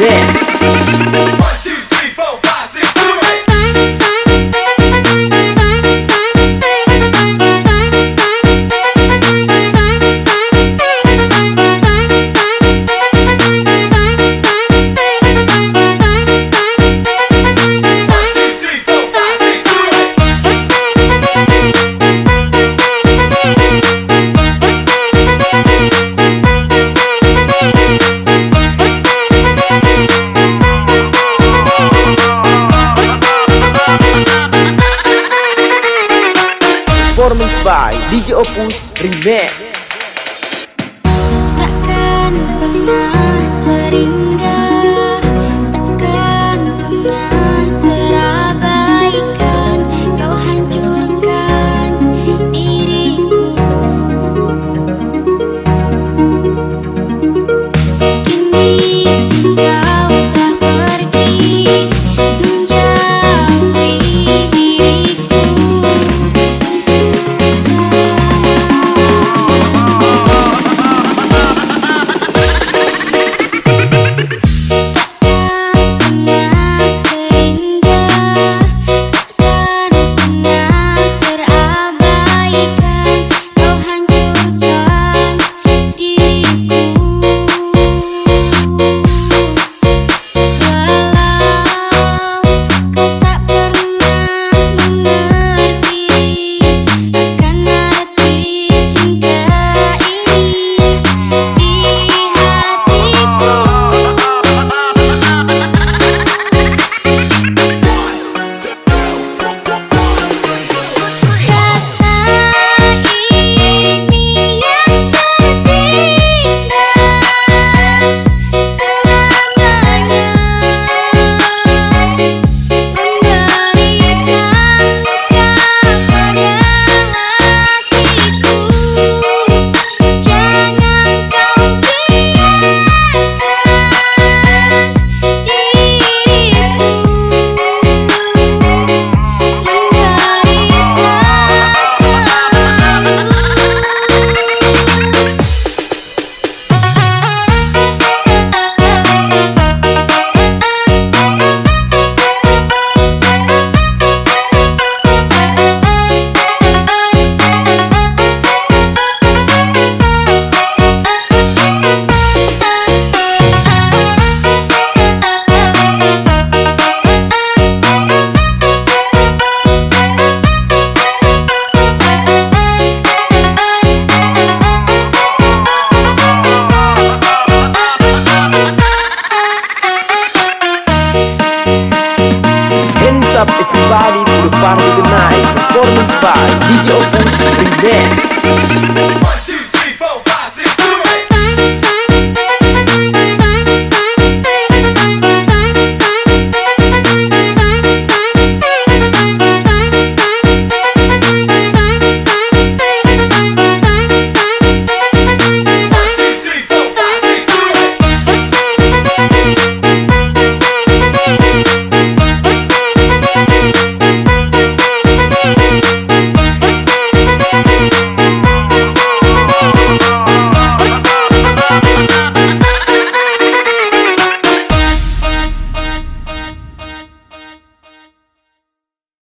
Opus DJ Opus Remix 第九部，three days。